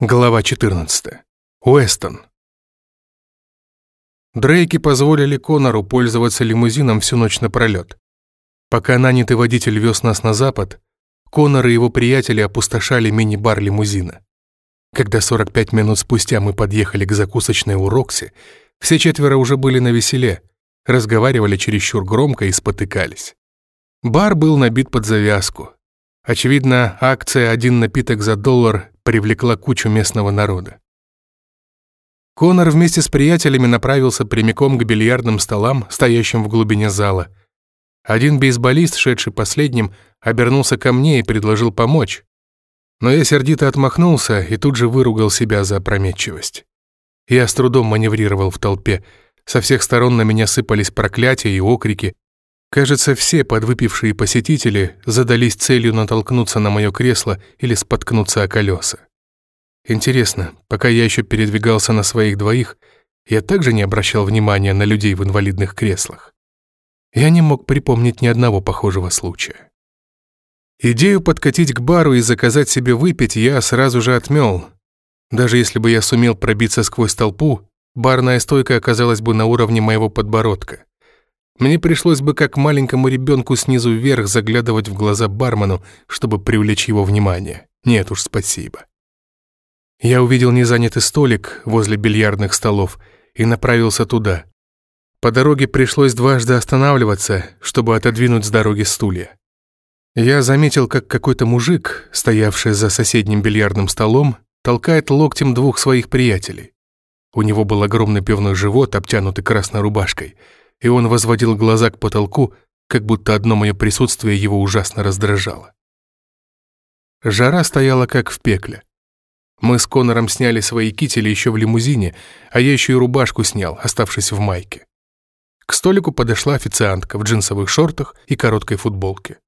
Глава 14. Уэстон. Дрейки позволили Конору пользоваться лимузином всю ночь напролет. Пока нанятый водитель вез нас на запад, Конор и его приятели опустошали мини-бар лимузина. Когда 45 минут спустя мы подъехали к закусочной у Рокси, все четверо уже были на веселе, разговаривали чересчур громко и спотыкались. Бар был набит под завязку. Очевидно, акция «один напиток за доллар» привлекла кучу местного народа. Конор вместе с приятелями направился прямиком к бильярдным столам, стоящим в глубине зала. Один бейсболист, шедший последним, обернулся ко мне и предложил помочь. Но я сердито отмахнулся и тут же выругал себя за опрометчивость. Я с трудом маневрировал в толпе. Со всех сторон на меня сыпались проклятия и окрики. Кажется, все подвыпившие посетители задались целью натолкнуться на мое кресло или споткнуться о колеса. Интересно, пока я еще передвигался на своих двоих, я также не обращал внимания на людей в инвалидных креслах. Я не мог припомнить ни одного похожего случая. Идею подкатить к бару и заказать себе выпить я сразу же отмел. Даже если бы я сумел пробиться сквозь толпу, барная стойка оказалась бы на уровне моего подбородка. Мне пришлось бы как маленькому ребенку снизу вверх заглядывать в глаза бармену, чтобы привлечь его внимание. Нет уж, спасибо. Я увидел незанятый столик возле бильярдных столов и направился туда. По дороге пришлось дважды останавливаться, чтобы отодвинуть с дороги стулья. Я заметил, как какой-то мужик, стоявший за соседним бильярдным столом, толкает локтем двух своих приятелей. У него был огромный пивной живот, обтянутый красной рубашкой — и он возводил глаза к потолку, как будто одно мое присутствие его ужасно раздражало. Жара стояла как в пекле. Мы с Конором сняли свои кители еще в лимузине, а я еще и рубашку снял, оставшись в майке. К столику подошла официантка в джинсовых шортах и короткой футболке.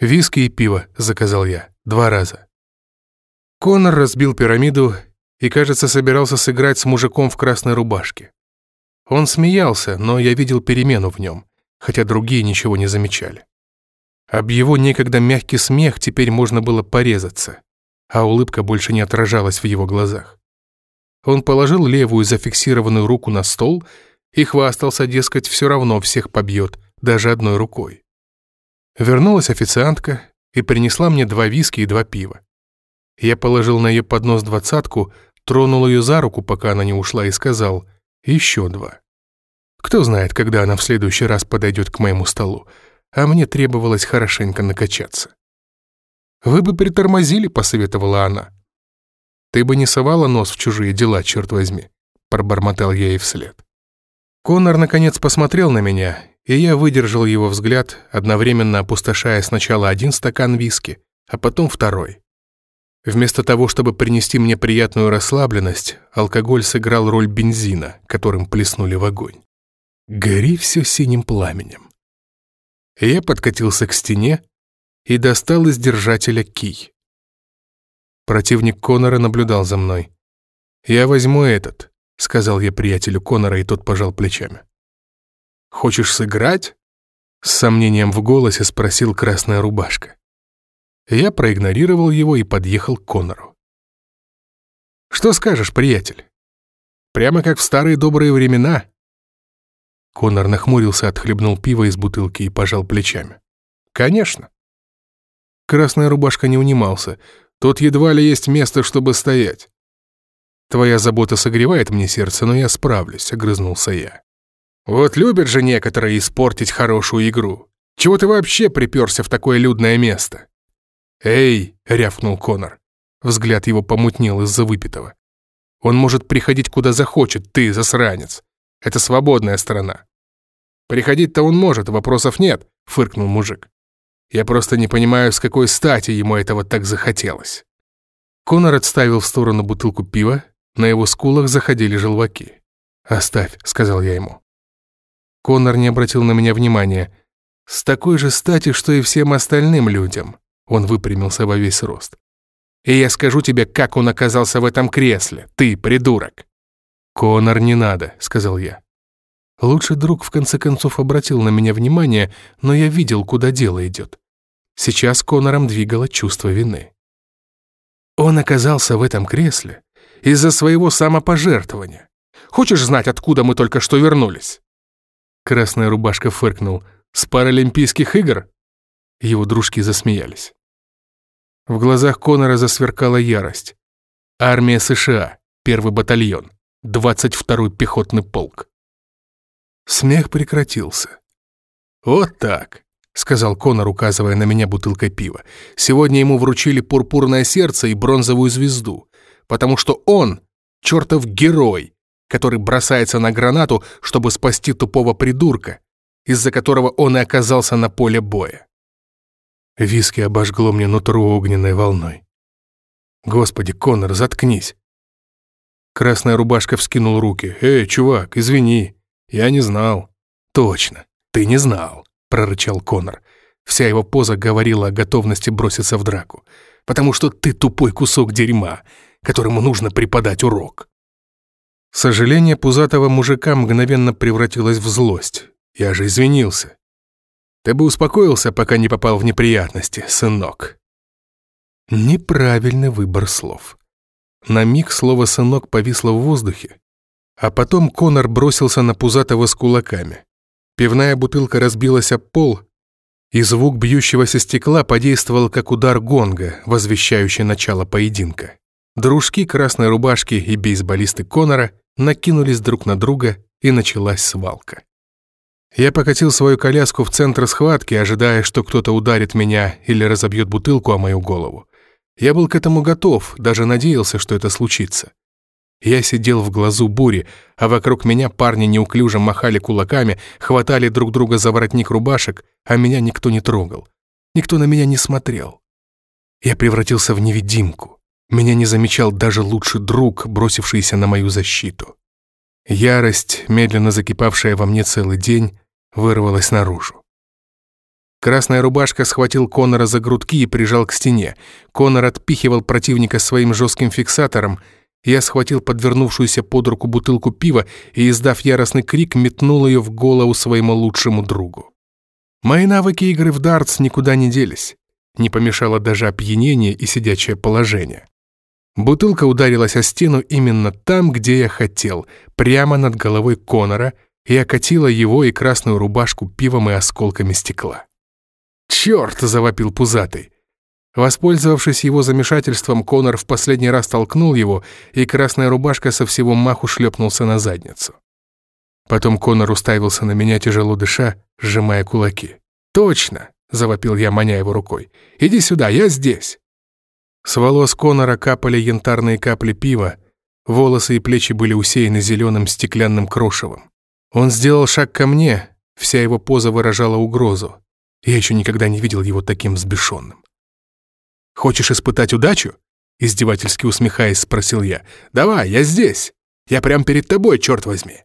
«Виски и пиво», — заказал я, два раза. Конор разбил пирамиду и, кажется, собирался сыграть с мужиком в красной рубашке. Он смеялся, но я видел перемену в нем, хотя другие ничего не замечали. Об его некогда мягкий смех теперь можно было порезаться, а улыбка больше не отражалась в его глазах. Он положил левую зафиксированную руку на стол и хвастался, дескать, все равно всех побьет, даже одной рукой. Вернулась официантка и принесла мне два виски и два пива. Я положил на ее поднос двадцатку, тронул ее за руку, пока она не ушла, и сказал — еще два. Кто знает, когда она в следующий раз подойдет к моему столу, а мне требовалось хорошенько накачаться. «Вы бы притормозили», — посоветовала она. «Ты бы не совала нос в чужие дела, черт возьми», — пробормотал я ей вслед. Конор, наконец, посмотрел на меня, и я выдержал его взгляд, одновременно опустошая сначала один стакан виски, а потом второй. Вместо того, чтобы принести мне приятную расслабленность, алкоголь сыграл роль бензина, которым плеснули в огонь. Гори все синим пламенем. Я подкатился к стене и достал из держателя кий. Противник Конора наблюдал за мной. «Я возьму этот», — сказал я приятелю Конора, и тот пожал плечами. «Хочешь сыграть?» С сомнением в голосе спросил красная рубашка. Я проигнорировал его и подъехал к Конору. «Что скажешь, приятель? Прямо как в старые добрые времена». Конор нахмурился, отхлебнул пиво из бутылки и пожал плечами. «Конечно». Красная рубашка не унимался. Тут едва ли есть место, чтобы стоять. «Твоя забота согревает мне сердце, но я справлюсь», — огрызнулся я. «Вот любят же некоторые испортить хорошую игру. Чего ты вообще приперся в такое людное место?» «Эй!» — рявкнул Конор. Взгляд его помутнел из-за выпитого. «Он может приходить куда захочет, ты, засранец. Это свободная страна». «Приходить-то он может, вопросов нет», — фыркнул мужик. «Я просто не понимаю, с какой стати ему этого так захотелось». Конор отставил в сторону бутылку пива, на его скулах заходили желваки. «Оставь», — сказал я ему. Конор не обратил на меня внимания. «С такой же стати, что и всем остальным людям». Он выпрямился во весь рост. «И я скажу тебе, как он оказался в этом кресле, ты, придурок!» «Конор, не надо», — сказал я. Лучший друг в конце концов обратил на меня внимание, но я видел, куда дело идет. Сейчас Конором двигало чувство вины. Он оказался в этом кресле из-за своего самопожертвования. Хочешь знать, откуда мы только что вернулись?» Красная рубашка фыркнул. «С Паралимпийских игр?» Его дружки засмеялись. В глазах Конора засверкала ярость. Армия США, первый батальон, 22-й пехотный полк. Смех прекратился. «Вот так», — сказал Конор, указывая на меня бутылкой пива. «Сегодня ему вручили пурпурное сердце и бронзовую звезду, потому что он — чертов герой, который бросается на гранату, чтобы спасти тупого придурка, из-за которого он и оказался на поле боя. Виски обожгло мне нутро огненной волной. «Господи, Конор, заткнись!» Красная рубашка вскинул руки. «Эй, чувак, извини, я не знал». «Точно, ты не знал», — прорычал Конор. Вся его поза говорила о готовности броситься в драку. «Потому что ты тупой кусок дерьма, которому нужно преподать урок». Сожаление пузатого мужика мгновенно превратилось в злость. Я же извинился. Ты бы успокоился, пока не попал в неприятности, сынок. Неправильный выбор слов. На миг слово «сынок» повисло в воздухе, а потом Конор бросился на Пузатого с кулаками. Пивная бутылка разбилась об пол, и звук бьющегося стекла подействовал как удар гонга, возвещающий начало поединка. Дружки красной рубашки и бейсболисты Конора накинулись друг на друга, и началась свалка. Я покатил свою коляску в центр схватки, ожидая, что кто-то ударит меня или разобьет бутылку о мою голову. Я был к этому готов, даже надеялся, что это случится. Я сидел в глазу бури, а вокруг меня парни неуклюже махали кулаками, хватали друг друга за воротник рубашек, а меня никто не трогал. Никто на меня не смотрел. Я превратился в невидимку. Меня не замечал даже лучший друг, бросившийся на мою защиту. Ярость, медленно закипавшая во мне целый день, вырвалась наружу. Красная рубашка схватил Конора за грудки и прижал к стене. Конор отпихивал противника своим жестким фиксатором. Я схватил подвернувшуюся под руку бутылку пива и, издав яростный крик, метнул ее в голову своему лучшему другу. Мои навыки игры в дартс никуда не делись. Не помешало даже опьянение и сидячее положение. Бутылка ударилась о стену именно там, где я хотел, прямо над головой Конора, и окатила его и красную рубашку пивом и осколками стекла. «Черт!» — завопил пузатый. Воспользовавшись его замешательством, Конор в последний раз толкнул его, и красная рубашка со всего маху шлепнулся на задницу. Потом Конор уставился на меня, тяжело дыша, сжимая кулаки. «Точно!» — завопил я, маня его рукой. «Иди сюда, я здесь!» С волос Конора капали янтарные капли пива, волосы и плечи были усеяны зеленым стеклянным крошевом. Он сделал шаг ко мне, вся его поза выражала угрозу. Я еще никогда не видел его таким взбешенным. «Хочешь испытать удачу?» Издевательски усмехаясь, спросил я. «Давай, я здесь. Я прямо перед тобой, черт возьми».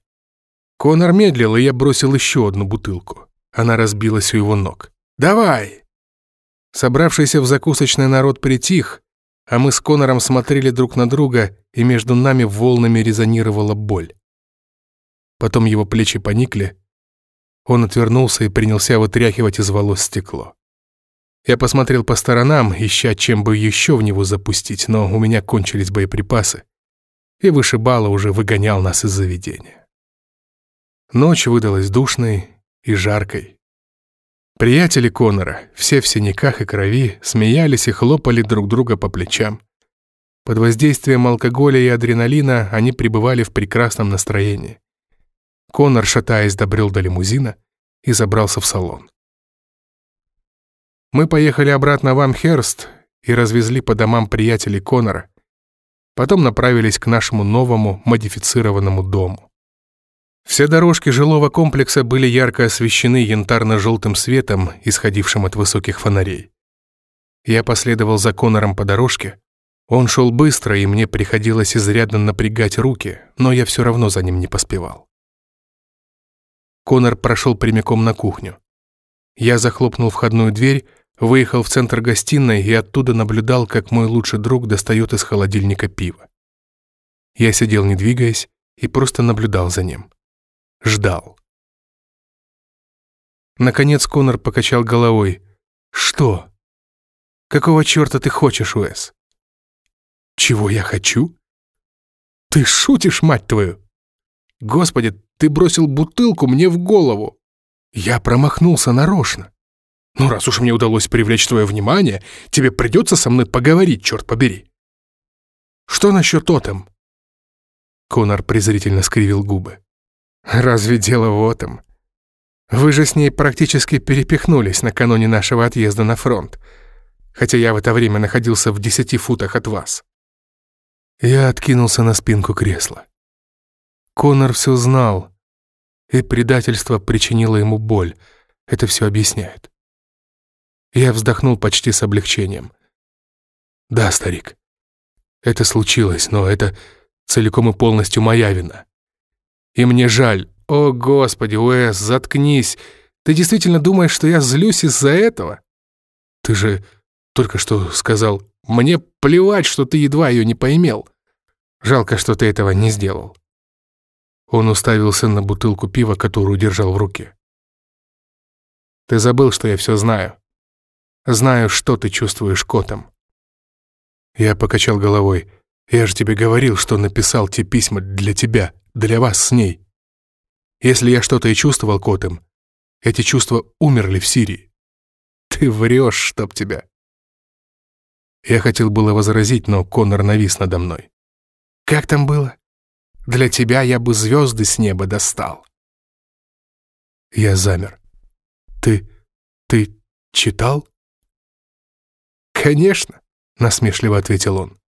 Конор медлил, и я бросил еще одну бутылку. Она разбилась у его ног. «Давай!» Собравшийся в закусочный народ притих, а мы с Конором смотрели друг на друга, и между нами волнами резонировала боль. Потом его плечи поникли. Он отвернулся и принялся вытряхивать из волос стекло. Я посмотрел по сторонам, ища, чем бы еще в него запустить, но у меня кончились боеприпасы, и вышибало уже выгонял нас из заведения. Ночь выдалась душной и жаркой. Приятели Конора, все в синяках и крови, смеялись и хлопали друг друга по плечам. Под воздействием алкоголя и адреналина они пребывали в прекрасном настроении. Конор, шатаясь, добрел до лимузина и забрался в салон. Мы поехали обратно в Амхерст и развезли по домам приятелей Конора. Потом направились к нашему новому модифицированному дому. Все дорожки жилого комплекса были ярко освещены янтарно-желтым светом, исходившим от высоких фонарей. Я последовал за Конором по дорожке. Он шел быстро, и мне приходилось изрядно напрягать руки, но я все равно за ним не поспевал. Конор прошел прямиком на кухню. Я захлопнул входную дверь, выехал в центр гостиной и оттуда наблюдал, как мой лучший друг достает из холодильника пиво. Я сидел не двигаясь и просто наблюдал за ним. Ждал. Наконец Конор покачал головой. «Что? Какого черта ты хочешь, Уэс?» Чего я хочу? Ты шутишь, мать твою? Господи, ты бросил бутылку мне в голову. Я промахнулся нарочно. Ну, раз уж мне удалось привлечь твое внимание, тебе придется со мной поговорить, черт побери. Что насчет тотем? Конор презрительно скривил губы. Разве дело в этом? Вы же с ней практически перепихнулись накануне нашего отъезда на фронт, хотя я в это время находился в десяти футах от вас. Я откинулся на спинку кресла. Конор все знал, и предательство причинило ему боль. Это все объясняет. Я вздохнул почти с облегчением. Да, старик, это случилось, но это целиком и полностью моя вина. И мне жаль. О, Господи, Уэс, заткнись. Ты действительно думаешь, что я злюсь из-за этого? Ты же только что сказал, мне плевать, что ты едва ее не поимел. Жалко, что ты этого не сделал. Он уставился на бутылку пива, которую держал в руке. Ты забыл, что я все знаю. Знаю, что ты чувствуешь котом. Я покачал головой. Я же тебе говорил, что написал те письма для тебя, для вас с ней. Если я что-то и чувствовал котом, эти чувства умерли в Сирии. Ты врешь, чтоб тебя. Я хотел было возразить, но Конор навис надо мной. Как там было? Для тебя я бы звезды с неба достал. Я замер. Ты... ты читал? Конечно, насмешливо ответил он.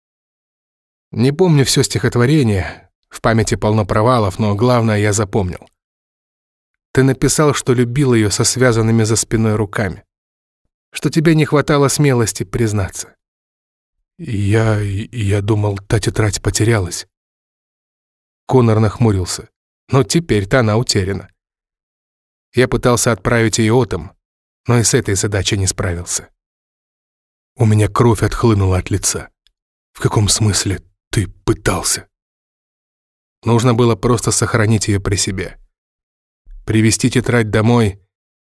Не помню все стихотворение, в памяти полно провалов, но главное я запомнил. Ты написал, что любил ее со связанными за спиной руками, что тебе не хватало смелости признаться. Я... я думал, та тетрадь потерялась. Конор нахмурился. Но теперь-то она утеряна. Я пытался отправить ее отом, но и с этой задачей не справился. У меня кровь отхлынула от лица. В каком смысле ты пытался? Нужно было просто сохранить ее при себе. Привезти тетрадь домой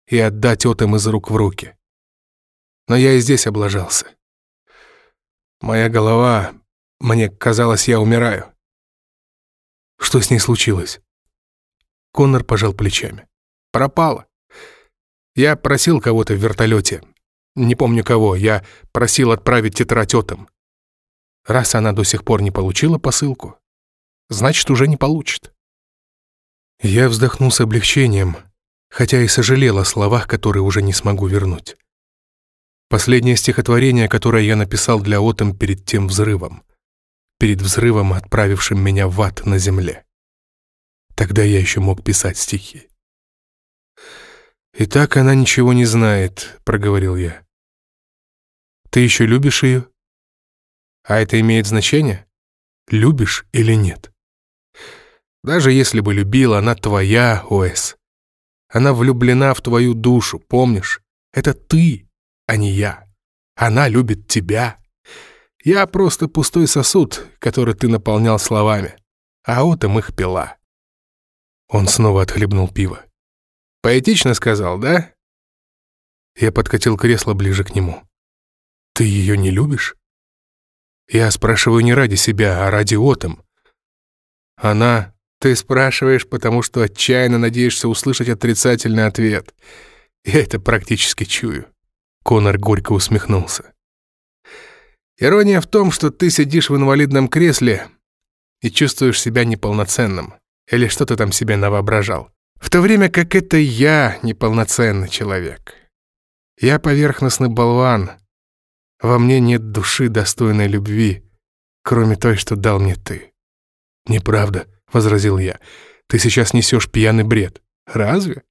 и отдать отом из рук в руки. Но я и здесь облажался. Моя голова... Мне казалось, я умираю. Что с ней случилось? Коннор пожал плечами. Пропала. Я просил кого-то в вертолете. Не помню кого. Я просил отправить тетрадь отом. Раз она до сих пор не получила посылку, значит, уже не получит. Я вздохнул с облегчением, хотя и сожалел о словах, которые уже не смогу вернуть. Последнее стихотворение, которое я написал для Отом перед тем взрывом перед взрывом, отправившим меня в ад на земле. Тогда я еще мог писать стихи. «И так она ничего не знает», — проговорил я. «Ты еще любишь ее?» «А это имеет значение? Любишь или нет?» «Даже если бы любила, она твоя, Оэс. Она влюблена в твою душу, помнишь? Это ты, а не я. Она любит тебя, я просто пустой сосуд, который ты наполнял словами, а отом их пила». Он снова отхлебнул пиво. «Поэтично сказал, да?» Я подкатил кресло ближе к нему. «Ты ее не любишь?» Я спрашиваю не ради себя, а ради Отом. Она... Ты спрашиваешь, потому что отчаянно надеешься услышать отрицательный ответ. Я это практически чую. Конор горько усмехнулся. Ирония в том, что ты сидишь в инвалидном кресле и чувствуешь себя неполноценным. Или что ты там себе навоображал. В то время как это я неполноценный человек. Я поверхностный болван. Во мне нет души, достойной любви, кроме той, что дал мне ты. «Неправда», — возразил я. «Ты сейчас несешь пьяный бред». «Разве?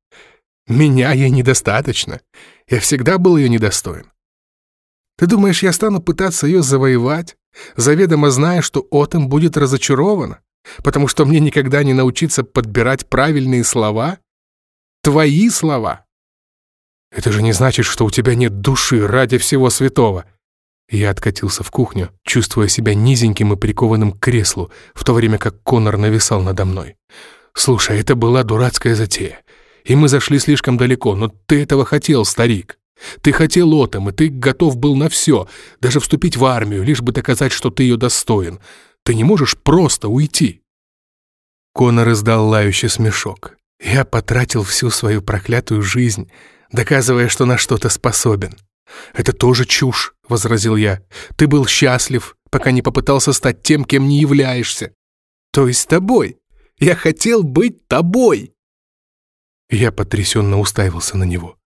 Меня ей недостаточно. Я всегда был ее недостоин. Ты думаешь, я стану пытаться ее завоевать, заведомо зная, что Отом будет разочарована, потому что мне никогда не научиться подбирать правильные слова? Твои слова. Это же не значит, что у тебя нет души ради всего святого. Я откатился в кухню, чувствуя себя низеньким и прикованным к креслу, в то время как Конор нависал надо мной. «Слушай, это была дурацкая затея, и мы зашли слишком далеко, но ты этого хотел, старик». Ты хотел Отом, и ты готов был на все, даже вступить в армию, лишь бы доказать, что ты ее достоин. Ты не можешь просто уйти». Конор издал лающий смешок. «Я потратил всю свою проклятую жизнь, доказывая, что на что-то способен. «Это тоже чушь», — возразил я. «Ты был счастлив, пока не попытался стать тем, кем не являешься. То есть тобой. Я хотел быть тобой». Я потрясенно уставился на него.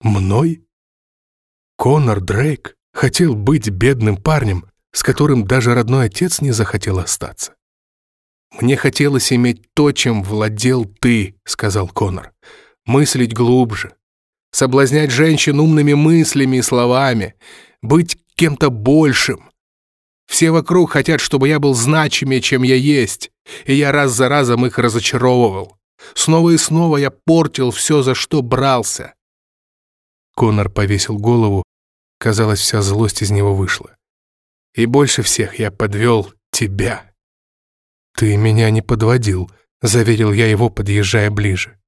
«Мной?» Конор Дрейк хотел быть бедным парнем, с которым даже родной отец не захотел остаться. «Мне хотелось иметь то, чем владел ты», — сказал Конор. «Мыслить глубже, соблазнять женщин умными мыслями и словами, быть кем-то большим. Все вокруг хотят, чтобы я был значимее, чем я есть, и я раз за разом их разочаровывал. Снова и снова я портил все, за что брался. Конор повесил голову, казалось, вся злость из него вышла. И больше всех я подвел тебя. Ты меня не подводил, заверил я его, подъезжая ближе.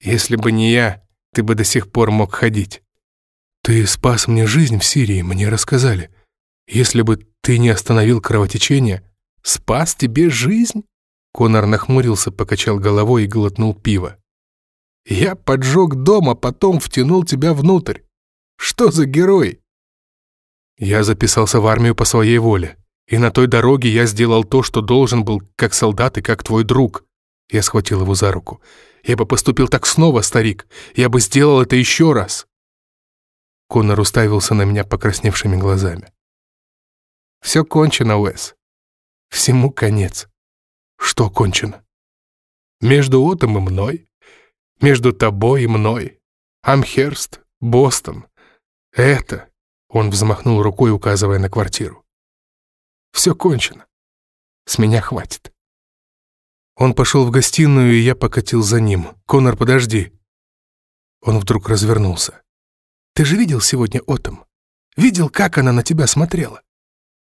Если бы не я, ты бы до сих пор мог ходить. Ты спас мне жизнь в Сирии, мне рассказали. Если бы ты не остановил кровотечение, спас тебе жизнь? Конор нахмурился, покачал головой и глотнул пиво. Я поджег дом, а потом втянул тебя внутрь. Что за герой? Я записался в армию по своей воле. И на той дороге я сделал то, что должен был, как солдат и как твой друг. Я схватил его за руку. Я бы поступил так снова, старик. Я бы сделал это еще раз. Конор уставился на меня покрасневшими глазами. Все кончено, Уэс. Всему конец. Что кончено? Между Отом и мной, между тобой и мной, Амхерст, Бостон. Это, он взмахнул рукой, указывая на квартиру. Все кончено. С меня хватит. Он пошел в гостиную, и я покатил за ним. «Конор, подожди!» Он вдруг развернулся. «Ты же видел сегодня Отом? Видел, как она на тебя смотрела?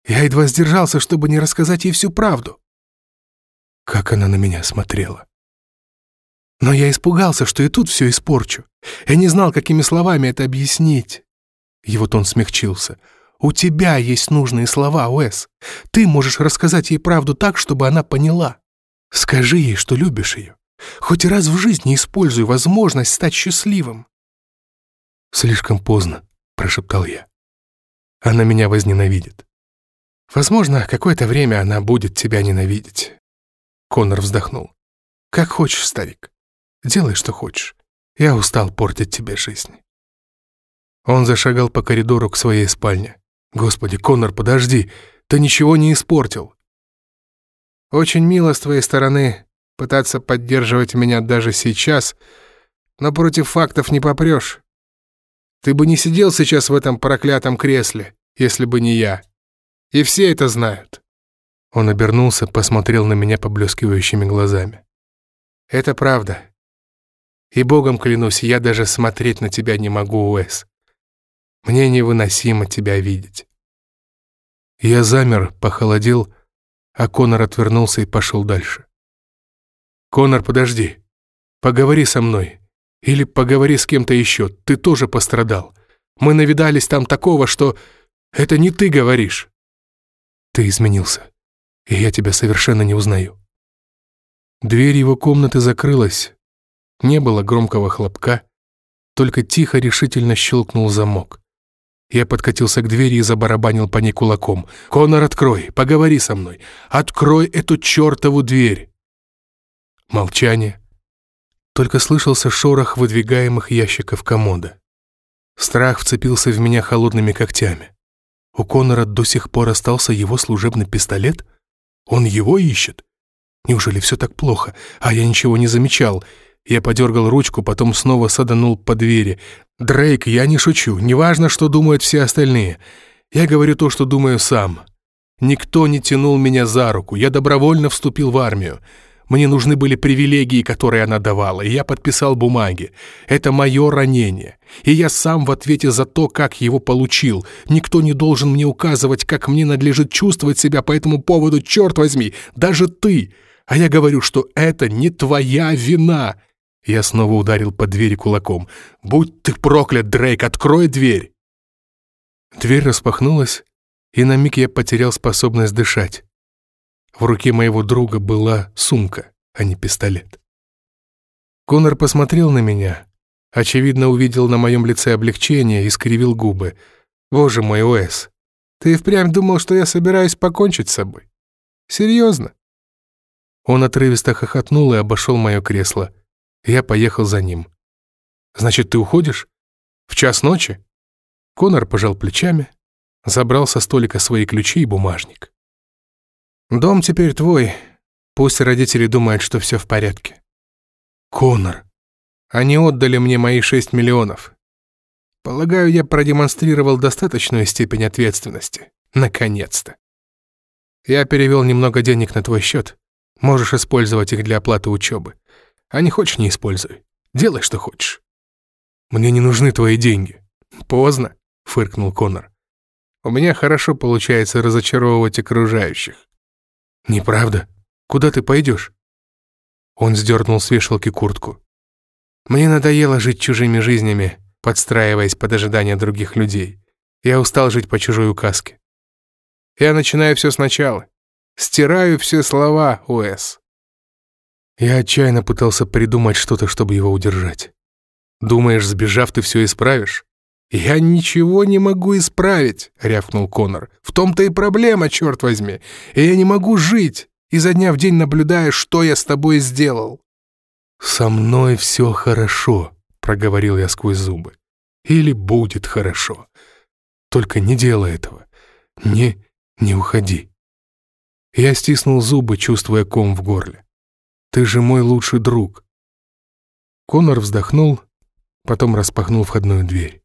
Я едва сдержался, чтобы не рассказать ей всю правду». Как она на меня смотрела. Но я испугался, что и тут все испорчу. Я не знал, какими словами это объяснить. Его тон смягчился. «У тебя есть нужные слова, Уэс. Ты можешь рассказать ей правду так, чтобы она поняла». Скажи ей, что любишь ее. Хоть раз в жизни используй возможность стать счастливым. Слишком поздно, прошептал я. Она меня возненавидит. Возможно, какое-то время она будет тебя ненавидеть. Конор вздохнул. Как хочешь, старик. Делай, что хочешь. Я устал портить тебе жизнь. Он зашагал по коридору к своей спальне. Господи, Конор, подожди, ты ничего не испортил. Очень мило с твоей стороны пытаться поддерживать меня даже сейчас, но против фактов не попрешь. Ты бы не сидел сейчас в этом проклятом кресле, если бы не я. И все это знают». Он обернулся, посмотрел на меня поблескивающими глазами. «Это правда. И богом клянусь, я даже смотреть на тебя не могу, Уэс. Мне невыносимо тебя видеть». Я замер, похолодел, а Конор отвернулся и пошел дальше. «Конор, подожди. Поговори со мной. Или поговори с кем-то еще. Ты тоже пострадал. Мы навидались там такого, что... Это не ты говоришь». «Ты изменился, и я тебя совершенно не узнаю». Дверь его комнаты закрылась. Не было громкого хлопка, только тихо решительно щелкнул замок. Я подкатился к двери и забарабанил по ней кулаком. «Конор, открой! Поговори со мной! Открой эту чертову дверь!» Молчание. Только слышался шорох выдвигаемых ящиков комода. Страх вцепился в меня холодными когтями. У Конора до сих пор остался его служебный пистолет? Он его ищет? Неужели все так плохо? А я ничего не замечал. Я подергал ручку, потом снова саданул по двери. «Дрейк, я не шучу. Неважно, что думают все остальные. Я говорю то, что думаю сам. Никто не тянул меня за руку. Я добровольно вступил в армию. Мне нужны были привилегии, которые она давала, и я подписал бумаги. Это мое ранение. И я сам в ответе за то, как его получил. Никто не должен мне указывать, как мне надлежит чувствовать себя по этому поводу, черт возьми, даже ты. А я говорю, что это не твоя вина. Я снова ударил по двери кулаком. «Будь ты проклят, Дрейк, открой дверь!» Дверь распахнулась, и на миг я потерял способность дышать. В руке моего друга была сумка, а не пистолет. Конор посмотрел на меня, очевидно, увидел на моем лице облегчение и скривил губы. «Боже мой, Уэс, ты впрямь думал, что я собираюсь покончить с собой? Серьезно?» Он отрывисто хохотнул и обошел мое кресло. Я поехал за ним. «Значит, ты уходишь? В час ночи?» Конор пожал плечами, забрал со столика свои ключи и бумажник. «Дом теперь твой. Пусть родители думают, что все в порядке». «Конор, они отдали мне мои шесть миллионов. Полагаю, я продемонстрировал достаточную степень ответственности. Наконец-то. Я перевел немного денег на твой счет. Можешь использовать их для оплаты учебы. А не хочешь, не используй. Делай, что хочешь. Мне не нужны твои деньги. Поздно, фыркнул Конор. У меня хорошо получается разочаровывать окружающих. Неправда. Куда ты пойдешь? Он сдернул с вешалки куртку. Мне надоело жить чужими жизнями, подстраиваясь под ожидания других людей. Я устал жить по чужой указке. Я начинаю все сначала. Стираю все слова, Уэс. Я отчаянно пытался придумать что-то, чтобы его удержать. Думаешь, сбежав, ты все исправишь? «Я ничего не могу исправить», — рявкнул Конор. «В том-то и проблема, черт возьми. И я не могу жить, изо дня в день наблюдая, что я с тобой сделал». «Со мной все хорошо», — проговорил я сквозь зубы. «Или будет хорошо. Только не делай этого. Не, не уходи». Я стиснул зубы, чувствуя ком в горле. Ты же мой лучший друг». Конор вздохнул, потом распахнул входную дверь.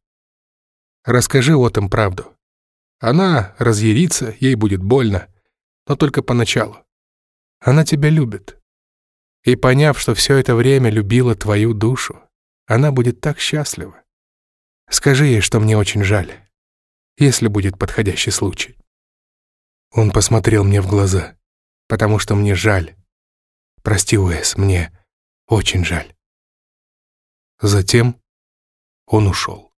«Расскажи Отом правду. Она разъярится, ей будет больно, но только поначалу. Она тебя любит. И поняв, что все это время любила твою душу, она будет так счастлива. Скажи ей, что мне очень жаль, если будет подходящий случай». Он посмотрел мне в глаза, потому что мне жаль, Прости, Уэс, мне очень жаль. Затем он ушел.